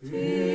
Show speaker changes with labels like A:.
A: Yeah.